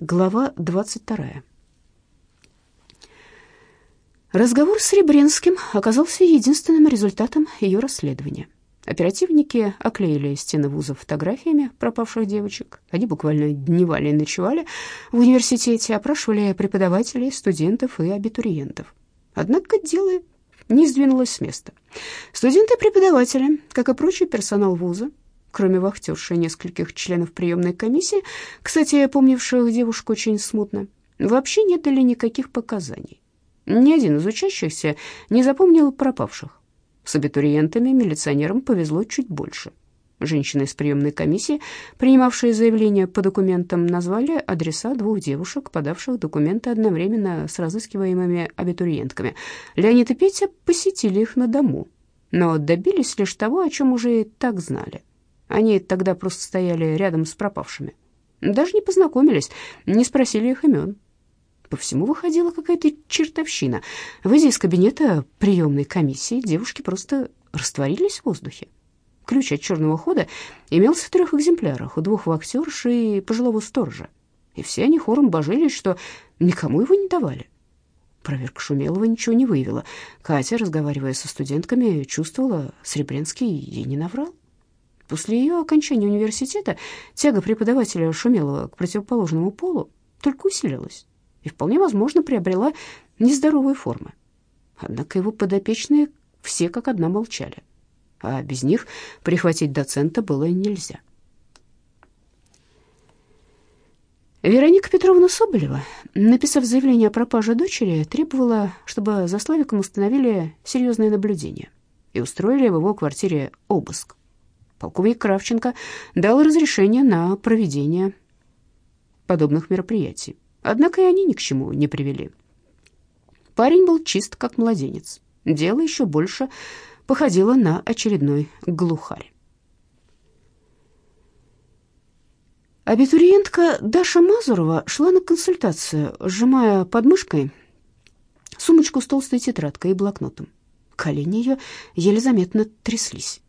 Глава 22. Разговор с Ребренским оказался единственным результатом ее расследования. Оперативники оклеили стены вуза фотографиями пропавших девочек. Они буквально дневали и ночевали в университете, опрашивали преподавателей, студентов и абитуриентов. Однако дело не сдвинулось с места. Студенты и преподаватели, как и прочий персонал вуза, кроме вахтерши и нескольких членов приемной комиссии, кстати, помнивших девушку очень смутно, вообще не дали никаких показаний. Ни один из учащихся не запомнил пропавших. С абитуриентами милиционерам повезло чуть больше. Женщины из приемной комиссии, принимавшие заявления по документам, назвали адреса двух девушек, подавших документы одновременно с разыскиваемыми абитуриентками. Леонид и Петя посетили их на дому, но добились лишь того, о чем уже и так знали. Они тогда просто стояли рядом с пропавшими. Даже не познакомились, не спросили их имен. По всему выходила какая-то чертовщина. Выйдя из кабинета приемной комиссии, девушки просто растворились в воздухе. Ключ от черного хода имелся в трех экземплярах, у двух вахтерш и пожилого сторожа. И все они хором божились, что никому его не давали. Проверка Шумелова ничего не выявила. Катя, разговаривая со студентками, чувствовала, Сребренский ей не наврал. После ее окончания университета тяга преподавателя Шумелова к противоположному полу только усилилась и вполне возможно приобрела нездоровые формы. Однако его подопечные все как одна молчали, а без них прихватить доцента было нельзя. Вероника Петровна Соболева, написав заявление о пропаже дочери, требовала, чтобы за Славиком установили серьезное наблюдение и устроили в его квартире обыск полковник Кравченко дал разрешение на проведение подобных мероприятий. Однако и они ни к чему не привели. Парень был чист, как младенец. Дело еще больше походило на очередной глухарь. Абитуриентка Даша Мазурова шла на консультацию, сжимая под мышкой сумочку с толстой тетрадкой и блокнотом. Колени ее еле заметно тряслись.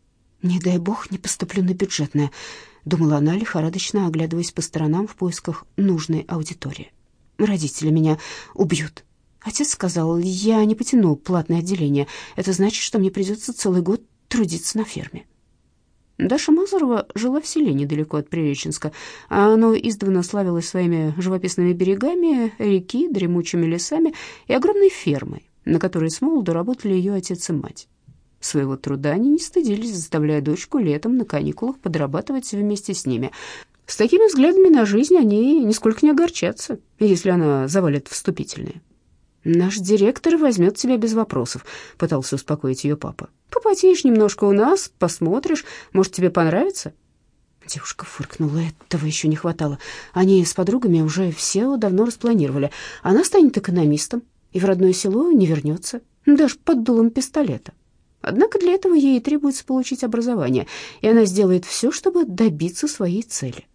«Не дай бог, не поступлю на бюджетное», — думала она, лихорадочно оглядываясь по сторонам в поисках нужной аудитории. «Родители меня убьют». Отец сказал, я не потяну платное отделение. Это значит, что мне придется целый год трудиться на ферме. Даша Мазурова жила в селе недалеко от Приреченска. а Оно издавна славилось своими живописными берегами, реки, дремучими лесами и огромной фермой, на которой с молоду работали ее отец и мать. Своего труда они не стыдились, заставляя дочку летом на каникулах подрабатывать вместе с ними. С такими взглядами на жизнь они нисколько не огорчатся, если она завалит вступительные. «Наш директор возьмет тебя без вопросов», — пытался успокоить ее папа. «Попотеешь немножко у нас, посмотришь, может, тебе понравится?» Девушка фыркнула, этого еще не хватало. Они с подругами уже все давно распланировали. Она станет экономистом и в родное село не вернется, даже под дулом пистолета. Однако для этого ей требуется получить образование, и она сделает все, чтобы добиться своей цели.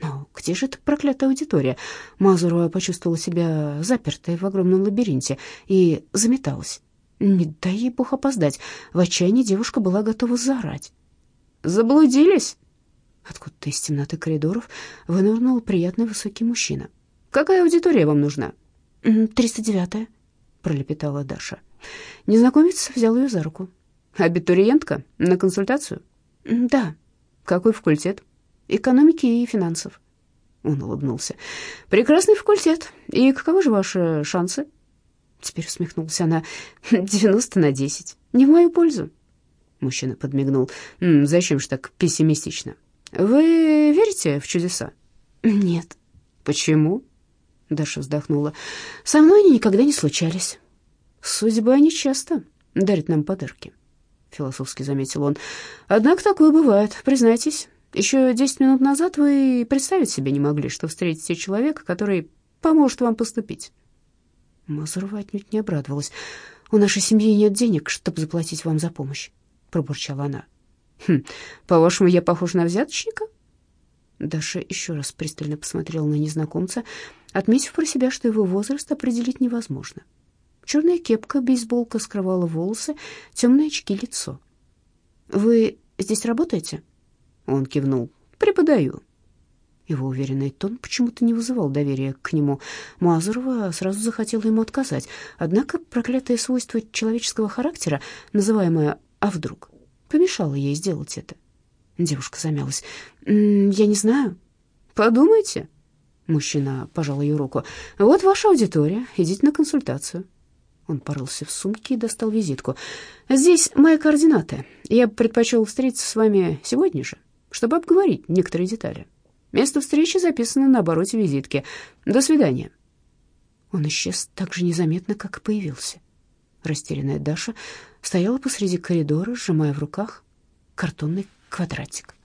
Но где же эта проклятая аудитория? Мазурова почувствовала себя запертой в огромном лабиринте и заметалась. Не дай ей бог опоздать. В отчаянии девушка была готова заорать. «Заблудились?» Откуда-то из темноты коридоров вынырнул приятный высокий мужчина. «Какая аудитория вам нужна?» «Триста девятая», — пролепетала Даша. Незнакомец взял ее за руку. Абитуриентка на консультацию? Да. Какой факультет? Экономики и финансов. Он улыбнулся. Прекрасный факультет. И каковы же ваши шансы? Теперь усмехнулся она. Девяносто на десять. Не в мою пользу. Мужчина подмигнул. Зачем же так пессимистично? Вы верите в чудеса? Нет. Почему? Даша вздохнула. Со мной они никогда не случались. Судьба нечасто дарит нам подарки философски заметил он. Однако такое бывает, признайтесь. Еще десять минут назад вы представить себе не могли, что встретите человека, который поможет вам поступить. Мазурова отнюдь не обрадовалась. «У нашей семьи нет денег, чтобы заплатить вам за помощь», — пробурчала она. «Хм, по-вашему, я похож на взяточника?» Даша еще раз пристально посмотрела на незнакомца, отметив про себя, что его возраст определить невозможно. — Черная кепка, бейсболка скрывала волосы, темные очки, лицо. «Вы здесь работаете?» Он кивнул. «Преподаю». Его уверенный тон почему-то не вызывал доверия к нему. Мазурова сразу захотела ему отказать. Однако проклятое свойство человеческого характера, называемое «а вдруг», помешало ей сделать это. Девушка замялась. «Я не знаю». «Подумайте». Мужчина пожал ее руку. «Вот ваша аудитория. Идите на консультацию». Он порылся в сумке и достал визитку. «Здесь мои координаты. Я предпочел встретиться с вами сегодня же, чтобы обговорить некоторые детали. Место встречи записано на обороте визитки. До свидания». Он исчез так же незаметно, как и появился. Растерянная Даша стояла посреди коридора, сжимая в руках картонный квадратик.